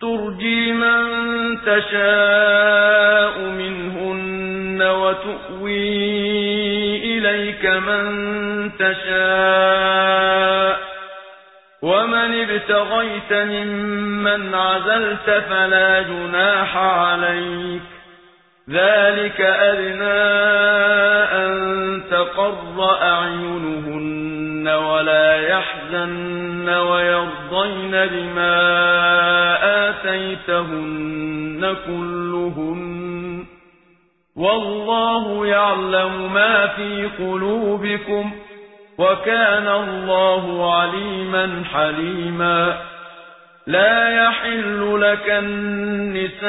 ترجي من تشاء منهن وتؤوي إليك من تشاء. ومن ابتغيت ممن عزلت فلا جناح عليك. ذلك أدنى أن تقر أعينهن ولا يحزن ويرضين بما آتيتهن كلهن والله يعلم ما في قلوبكم وكان الله عليما حليما لا يحل لك النساء